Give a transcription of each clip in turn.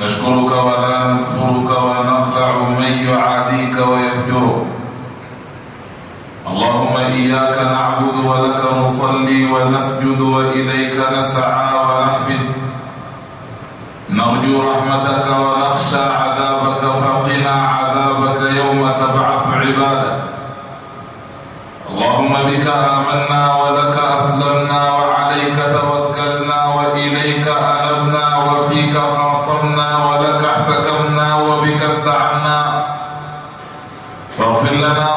نشكرك ولا نكفرك ونخلع من يعاديك ويفجرك. اللهم إياك نعبد ولك نصلي ونسجد وإليك نسعى ونحفد. نرجو رحمتك ونخشى عذابك فقنا عذابك يوم تبعث عبادك. اللهم بك آمنا ولك أسلمنا وعليك توكلنا وإليك آمنا بك خاصمنا ولك احتكمنا وبك استعنا. فاغفر لنا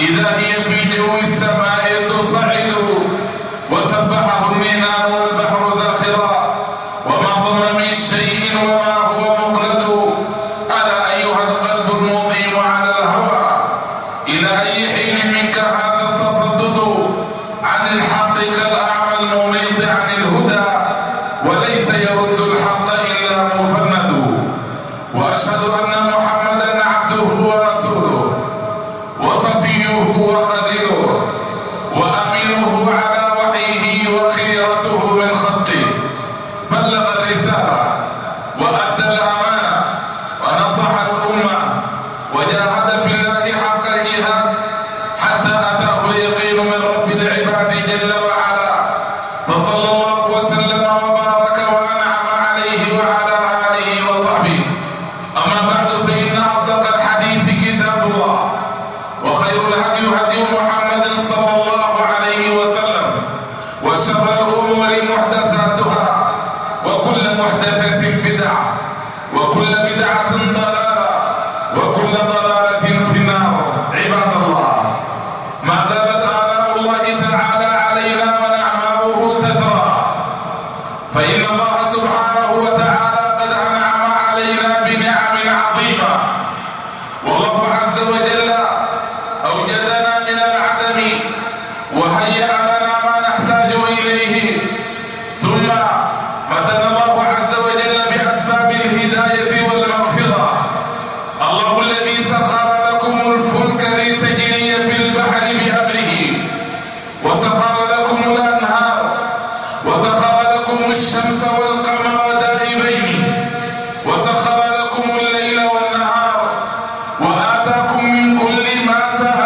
إذا هي في جو السماء تصعد محمد صلى الله عليه وسلم وشر الأمور محدثاتها وكل محدثة آتاكم من كل ما سأل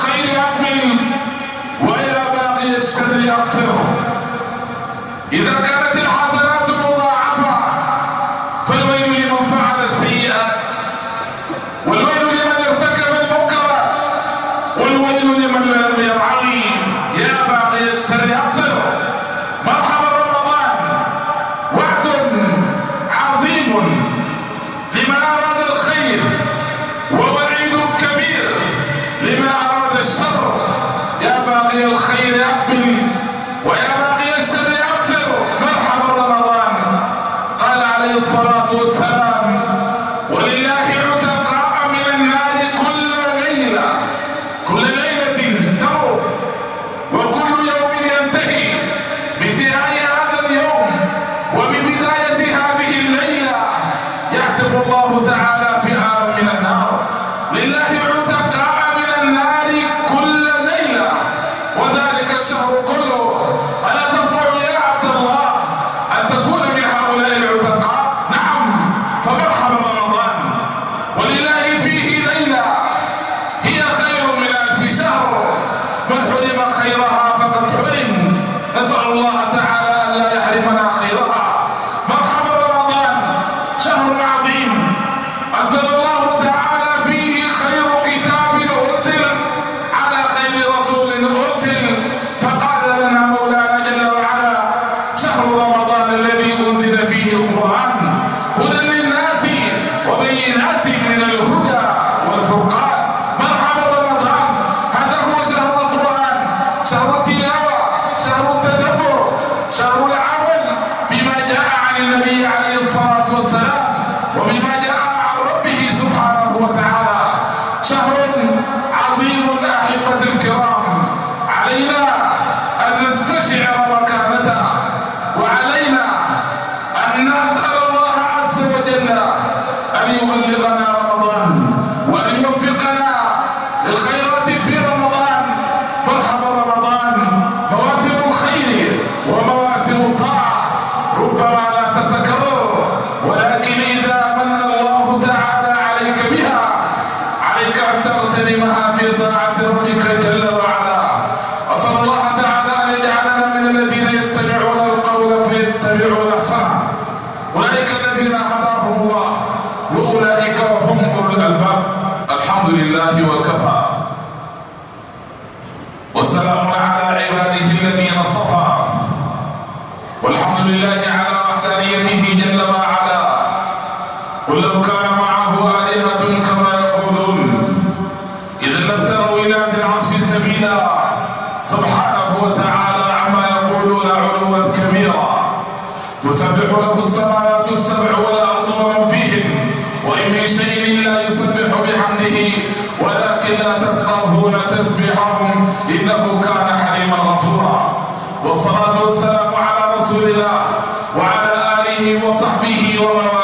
الخير أقبل ويا باقي الشر أكثر مرحبا تسبح له السماوات السبع والأرض ومن فيهن وإن من شيء إلا يسبح بحمده ولكن لا تفقهون تسبحهم إنه كان حليما غفورا. والصلاة والسلام على رسول الله وعلى آله وصحبه ومن والاه.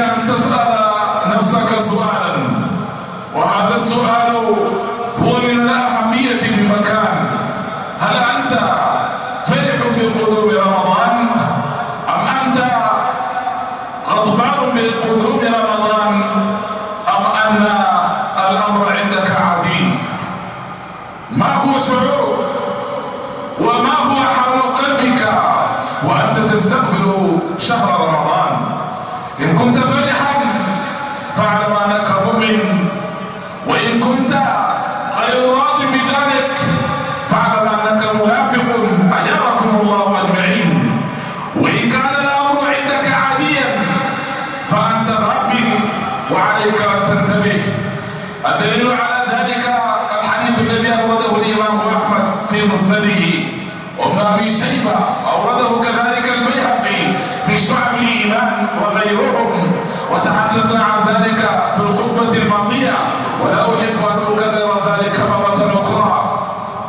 أن تسأل نفسك سؤالا. وهذا السؤال هو من وغيرهم. وتحدثنا عن ذلك في الخطبة الماضية. ولا أحب أن أكرر ذلك مرة أخرى.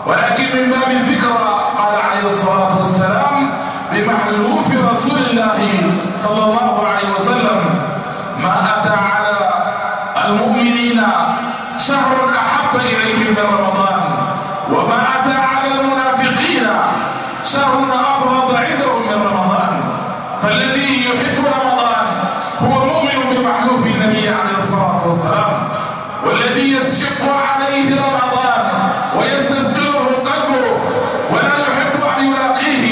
ولكن من باب الذكرى قال عليه الصلاة والسلام بمحلوف رسول الله صلى الله عليه وسلم ما أتى على المؤمنين شهر أحب إليهم من رمضان وما أتى على المنافقين شهر أبغض عندهم من رمضان فالذي يحب رمضان هو مؤمن بمحلوف النبي عليه الصلاة والسلام والذي يشق عليه رمضان ويستثقله قلبه ولا يحب أن يلاقيه.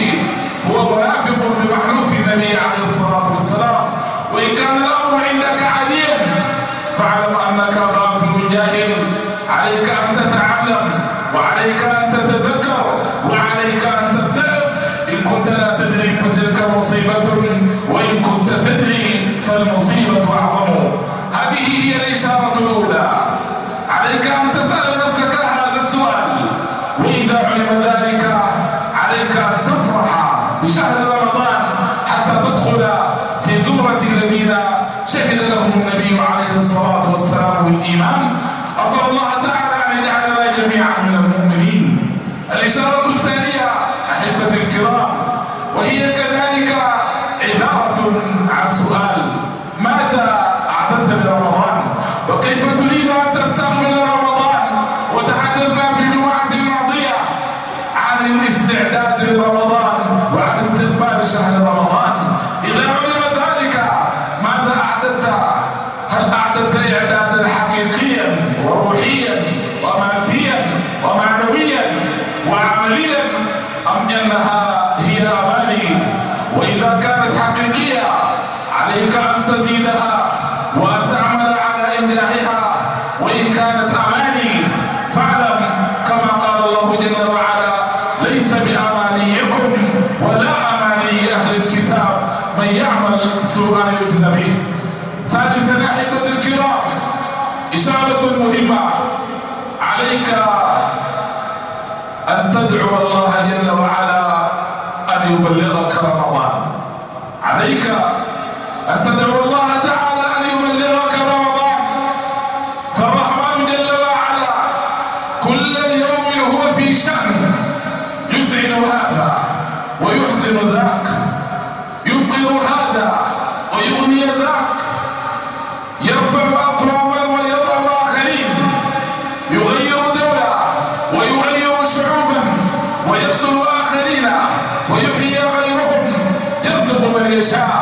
هو منافق بمحلوف النبي عليه الصلاة والسلام. وإن كان الأمر عندك عاديا فاعلم أنك غافل جاهل. عليك أن تتعلم وعليك أن كانت حقيقية. عليك أن تزيدها وأن تعمل على إنجاحها. وإن كانت أماني فاعلم كما قال الله جل وعلا ليس بأمانيكم ولا أماني أهل الكتاب. من يعمل سوءا يجزى به. ثالثا أحبة الكرام إشارة مهمة. عليك أن تدعو الله جل وعلا أن يبلغك رمضان. عليك Krishna.